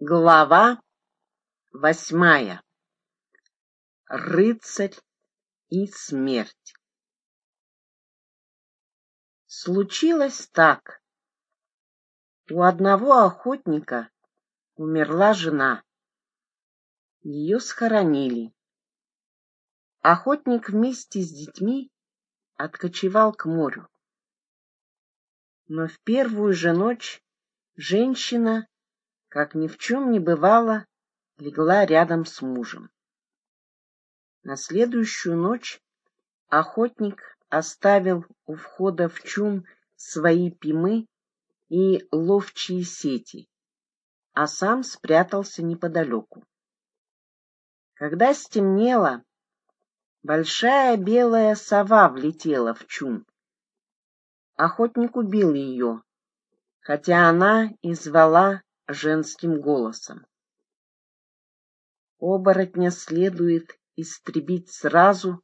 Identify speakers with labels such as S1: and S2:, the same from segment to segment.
S1: Глава восьмая. Рыцарь и смерть. Случилось так. У одного охотника умерла жена. Ее схоронили. Охотник вместе с детьми откочевал к морю. Но в первую же ночь женщина как ни в чем не бывало, легла рядом с мужем. На следующую ночь охотник оставил у входа в чум свои пимы и ловчие сети, а сам спрятался неподалеку. Когда стемнело, большая белая сова влетела в чум. Охотник убил ее, хотя она и звала женским голосом. Оборотня следует истребить сразу,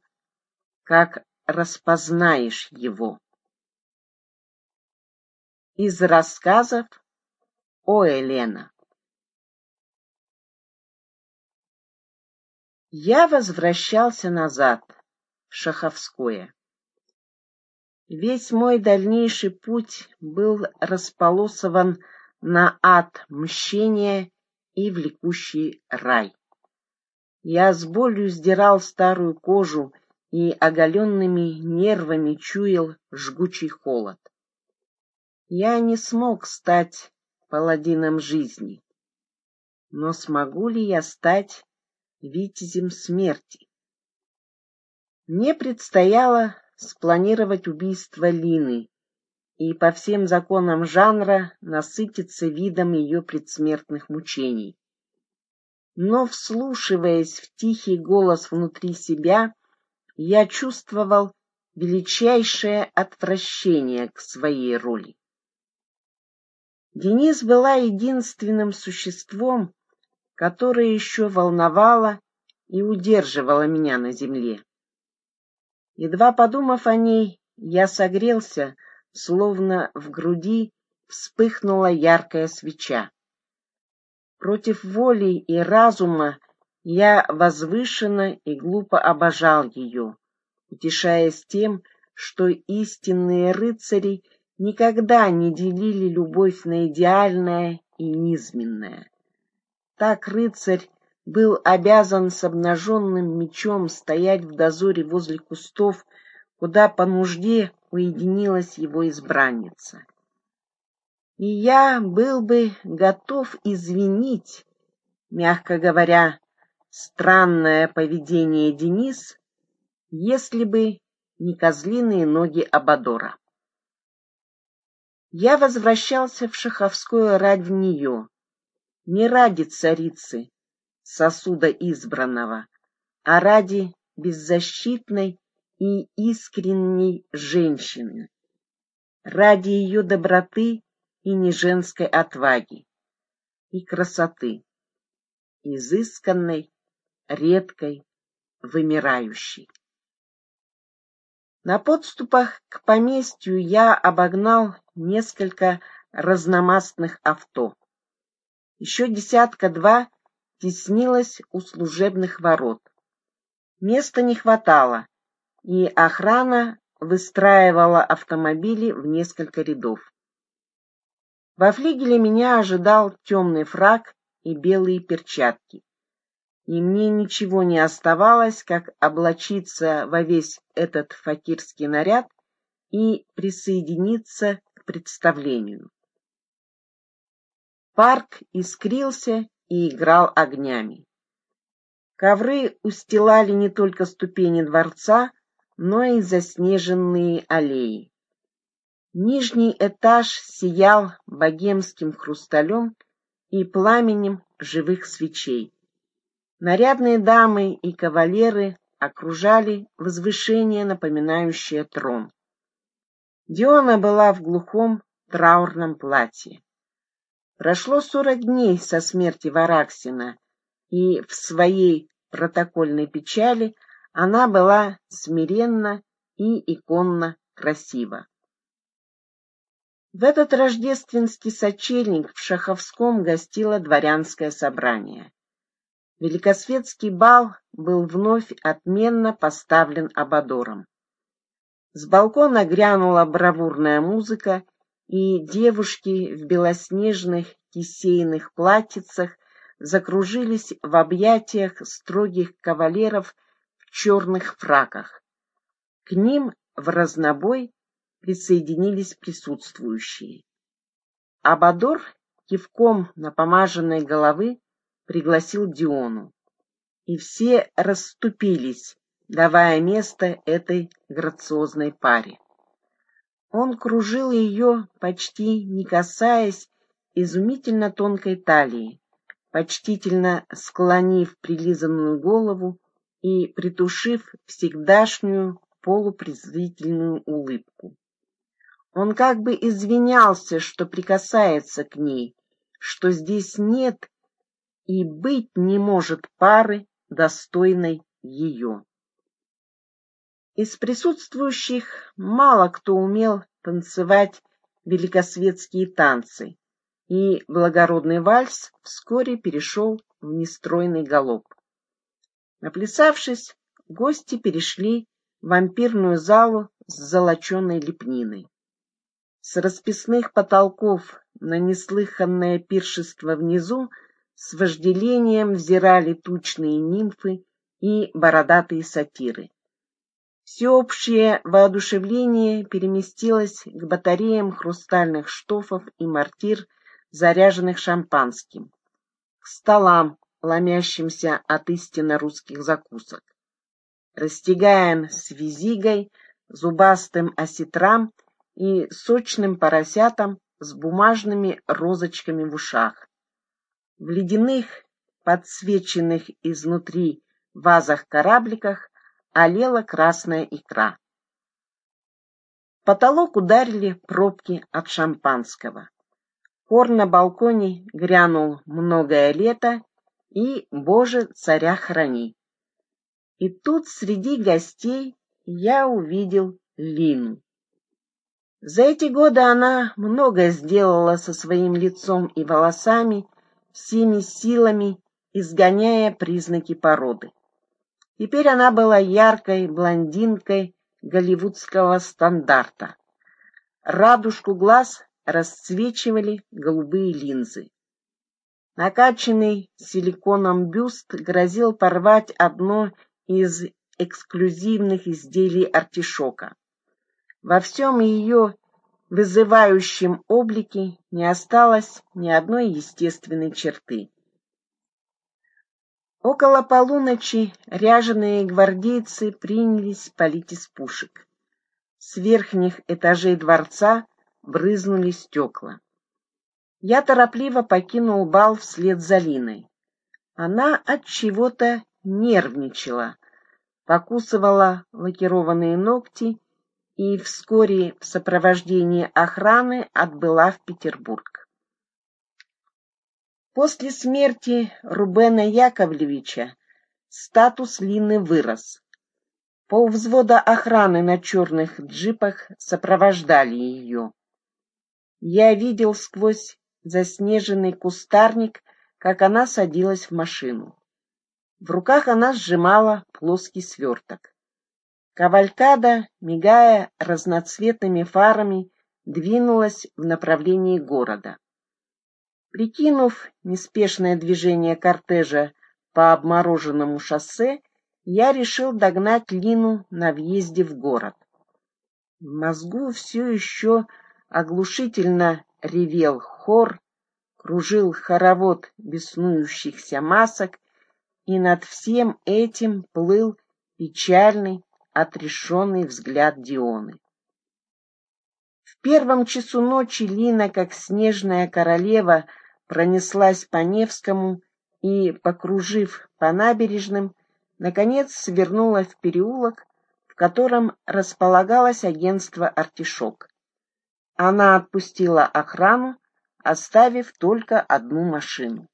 S1: как распознаешь его. Из рассказов о Елена. Я возвращался назад, в Шаховское. Весь мой дальнейший путь был располосован на ад мщения и влекущий рай. Я с болью сдирал старую кожу и оголенными нервами чуял жгучий холод. Я не смог стать паладином жизни, но смогу ли я стать витязем смерти? Мне предстояло спланировать убийство Лины, и по всем законам жанра насытиться видом ее предсмертных мучений. Но, вслушиваясь в тихий голос внутри себя, я чувствовал величайшее отвращение к своей роли. Денис была единственным существом, которое еще волновало и удерживало меня на земле. Едва подумав о ней, я согрелся, словно в груди вспыхнула яркая свеча. Против воли и разума я возвышенно и глупо обожал ее, утешаясь тем, что истинные рыцари никогда не делили любовь на идеальное и низменное. Так рыцарь был обязан с обнаженным мечом стоять в дозоре возле кустов, куда по нужде уединилась его избранница. И я был бы готов извинить, мягко говоря, странное поведение Денис, если бы не козлиные ноги Абадора. Я возвращался в Шаховское ради нее, не ради царицы, сосуда избранного, а ради беззащитной и искренней женщины, ради ее доброты и неженской отваги и красоты, изысканной, редкой, вымирающей. На подступах к поместью я обогнал несколько разномастных авто. Еще десятка-два теснилось у служебных ворот. Места не хватало, и охрана выстраивала автомобили в несколько рядов. Во флигеле меня ожидал темный фраг и белые перчатки. И мне ничего не оставалось, как облачиться во весь этот факирский наряд и присоединиться к представлению. Парк искрился и играл огнями. Ковры устилали не только ступени дворца, но и заснеженные аллеи. Нижний этаж сиял богемским хрусталем и пламенем живых свечей. Нарядные дамы и кавалеры окружали возвышение, напоминающее трон. Диона была в глухом траурном платье. Прошло сорок дней со смерти Вараксина, и в своей протокольной печали она была смиренна и иконно красива. В этот рождественский сочельник в Шаховском гостило дворянское собрание. Великосветский бал был вновь отменно поставлен Абадором. С балкона грянула бравурная музыка, и девушки в белоснежных кисейных платьицах закружились в объятиях строгих кавалеров черных фраках. К ним в разнобой присоединились присутствующие. Абадор кивком напомаженной головы пригласил Диону, и все расступились, давая место этой грациозной паре. Он кружил ее, почти не касаясь изумительно тонкой талии, почтительно склонив прилизанную голову и притушив всегдашнюю полупрезрительную улыбку. Он как бы извинялся, что прикасается к ней, что здесь нет и быть не может пары, достойной ее. Из присутствующих мало кто умел танцевать великосветские танцы, и благородный вальс вскоре перешел в нестройный галоп. Наплясавшись, гости перешли в вампирную залу с золоченой лепниной. С расписных потолков на неслыханное пиршество внизу с вожделением взирали тучные нимфы и бородатые сатиры. Всеобщее воодушевление переместилось к батареям хрустальных штофов и мортир, заряженных шампанским, к столам, ломящимся от истинно русских закусок. Растягаем с визигой, зубастым осетрам и сочным поросятам с бумажными розочками в ушах. В ледяных, подсвеченных изнутри вазах-корабликах олела красная икра. В потолок ударили пробки от шампанского. Хор на балконе грянул многое лето и «Боже, царя храни». И тут среди гостей я увидел Лину. За эти годы она многое сделала со своим лицом и волосами, всеми силами изгоняя признаки породы. Теперь она была яркой блондинкой голливудского стандарта. Радужку глаз расцвечивали голубые линзы. Накачанный силиконом бюст грозил порвать одно из эксклюзивных изделий артишока. Во всем ее вызывающем облике не осталось ни одной естественной черты. Около полуночи ряженые гвардейцы принялись палить из пушек. С верхних этажей дворца брызнули стекла. Я торопливо покинул бал вслед за Линой. Она от чего-то нервничала, покусывала лакированные ногти и вскоре в сопровождении охраны отбыла в Петербург. После смерти Рубена Яковлевича статус Лины вырос. Полвзвода охраны на черных джипах сопровождали ее. Я видел сквозь заснеженный кустарник, как она садилась в машину. В руках она сжимала плоский сверток. Кавалькада, мигая разноцветными фарами, двинулась в направлении города. Прикинув неспешное движение кортежа по обмороженному шоссе, я решил догнать Лину на въезде в город. В мозгу все еще оглушительно ревел хор, кружил хоровод беснующихся масок, и над всем этим плыл печальный отрешенный взгляд Дионы. В первом часу ночи Лина, как снежная королева, пронеслась по Невскому и, покружив по набережным, наконец свернула в переулок, в котором располагалось агентство «Артишок». Она отпустила охрану, оставив только одну машину.